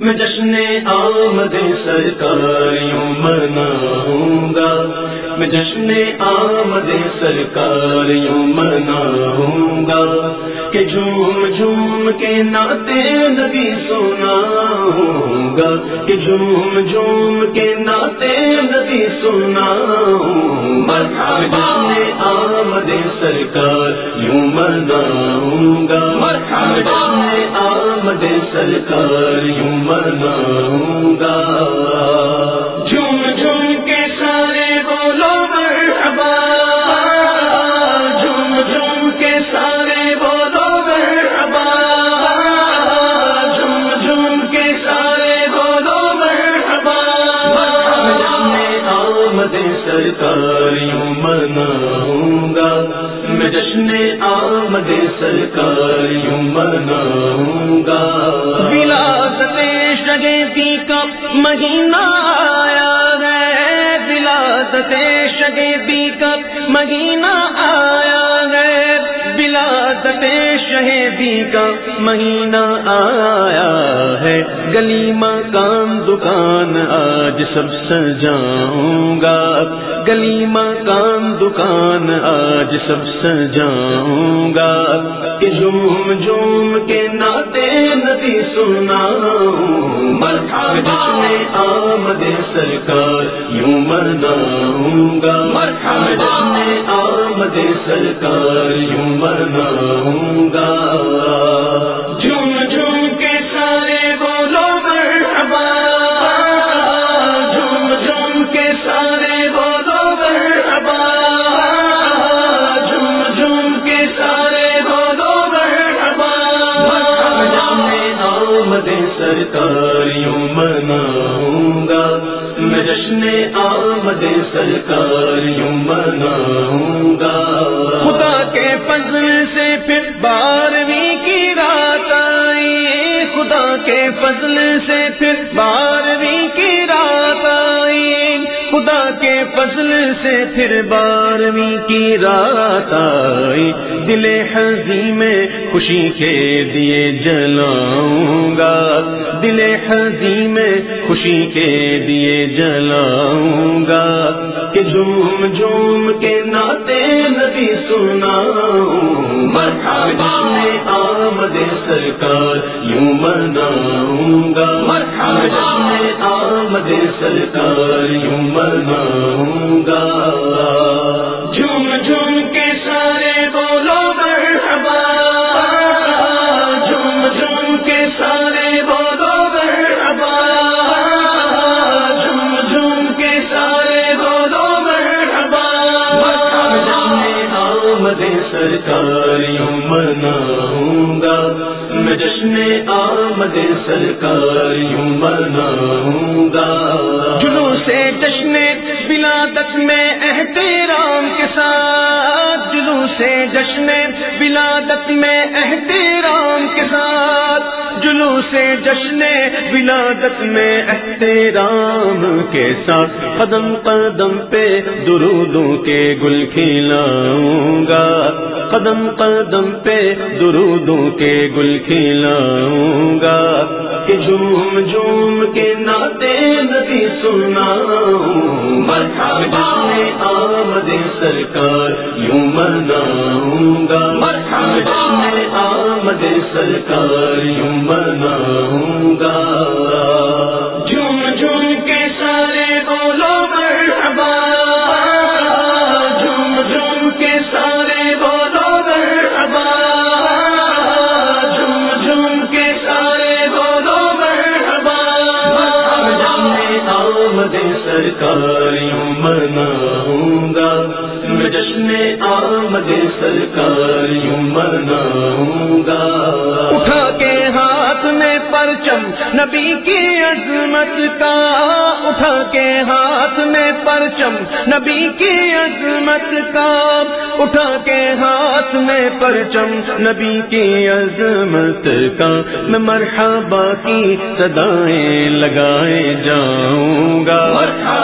میں جشن آمد سرکاریوں مناؤں گا۔ میں جشن آمد سرکاریوں مناؤں گا۔ کہ جھوم جھوم کے ناطے نبی سونا گا۔ کہ جھوم جھوم کے ناطے نبی سونا جشن آمد سرکار یوں مناؤں گا۔ جشن آمد سرکار یوں مناؤں سرکار یوں مناؤں گا میں جشن آمد سرکار یوں مناؤں گا شگیتی کا مہینہ آیا ہے؟ بلادت شگیتی کا مہینہ شہیدی کا مہینہ آیا ہے گلی مکان دکان آج سب سجاؤں گا گلی مکان دکان آج سب سجاؤں گا کہ جھوم جھوم کے ناطے ندی سنا جشن آمد سرکار یوں مناؤں گا۔ جشن آمد سرکار یوں مناؤں گا۔ سرکار یوں مناؤں گا۔ میں جشن آمد سرکار یوں مناؤں گا۔ خدا کے فضل سے پھر بارہویں کی رات آئی۔ خدا کے فضل سے پھر بار فضل سے پھر بارہویں کی رات آئی۔ دل حضی میں خوشی کے دیے جلاؤں گا۔ دل حضی میں خوشی کے دیے جلاؤں گا۔ کہ جھوم جھوم کے ناطے ندی سنا جشن آمد سرکار، یوں مناؤں گا۔ محمد سرکار یوں مناؤں گا۔ مناؤں گا جلو سے جشن ولادت میں احترام کے ساتھ جلو سے جشن ولادت میں احترام کے ساتھ جلو سے جشن ولادت میں احترام کے ساتھ۔ قدم قدم پہ درودوں کے گل کھلاؤں گا۔ قدم قدم پہ درودوں کے گل کھلاؤں گا۔ کہ جھوم جھوم ندی سنا جشن آمد سرکار یوں مناؤں گا۔ مرحبا آمد سرکار یوں سرکاری سرکار یوں مناؤں گا میں جشن آمد سرکار یوں مناؤں گا پرچم نبی کی عظمت کا اٹھا کے ہاتھ میں پرچم نبی کی عظمت کا اٹھا کے ہاتھ میں پرچم نبی کی عظمت کا میں مرحبا کی صدائیں لگائے جاؤں گا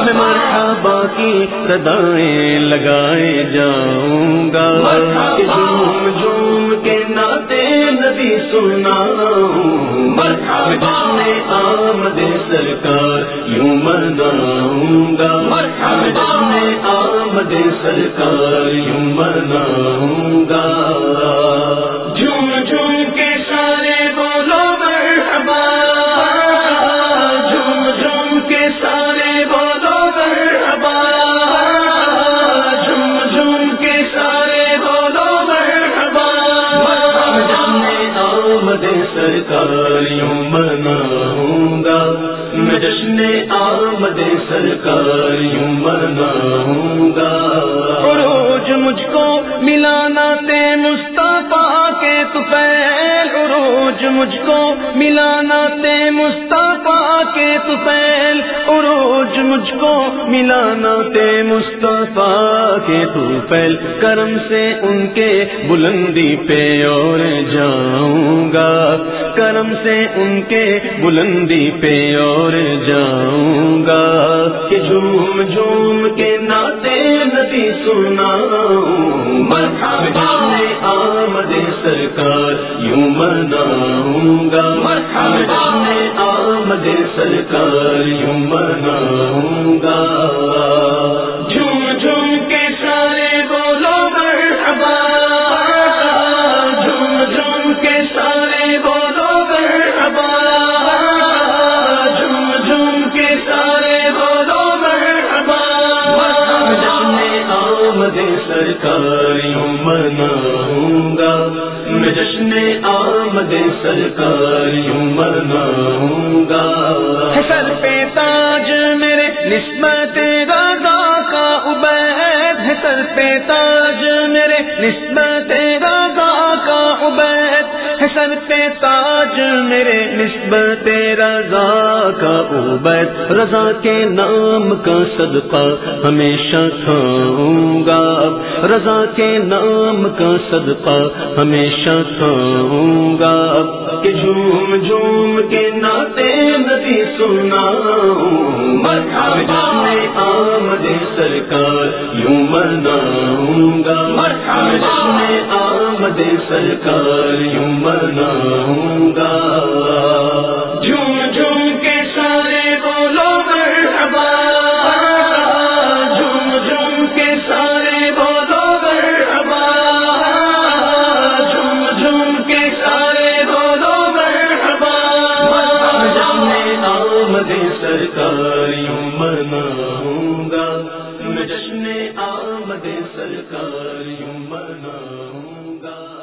میں مرحبا کی صدائیں لگائے جاؤں گا جھوم جھوم کے ناطے نبی سنا جشن آمد سرکار یوں مناؤں گا۔ جشن آمد سرکار یوں مناؤں گا۔ جشن آمد سرکار یوں مناؤں گا۔ عروج مجھ کو ملانا تے مصطفیٰ کے تفیل عروج مجھ کو ملانا تے مصطفیٰ کے تفیل عروج مجھ کو ملانا تے مصطفیٰ کے تفیل کرم سے ان کے بلندی پہ اور جاؤں گا۔ کرم سے ان کے بلندی پہ اور جاؤں گا۔ کہ جھوم جھوم کے ناطے ندی سنا آمد سرکار یوں مناؤں گا۔ جشن آمد سرکار یوں مناؤں گا۔ جھوم جھوم کے سارے بولو مرحبا۔ جھوم جھوم کے سارے بولو مرحبا۔ جھوم جھوم کے سارے بولو مرحبا۔ جشن آمد سرکار یوں مناؤں گا۔ میں جشن آمد سرکار یوں نسبت راگا کا عبید ہے سر پہ تاج میرے۔ نسبت راگا کا عبید ہے سر پہ تاج میرے۔ نسبت رضا کا عبید، رضا کے نام کا صدقہ ہمیشہ کھاؤں گا۔ رضا کے نام کا صدقہ ہمیشہ کھاؤں گا۔ کہ جھوم جھوم کے ناطے ندی سنا آمد سرکار یوں مناؤں گا۔ جشن آمد سرکار یوں مناؤں سرکاریوں مناؤں گا میں جشن آمد سرکاریوں مناؤں گا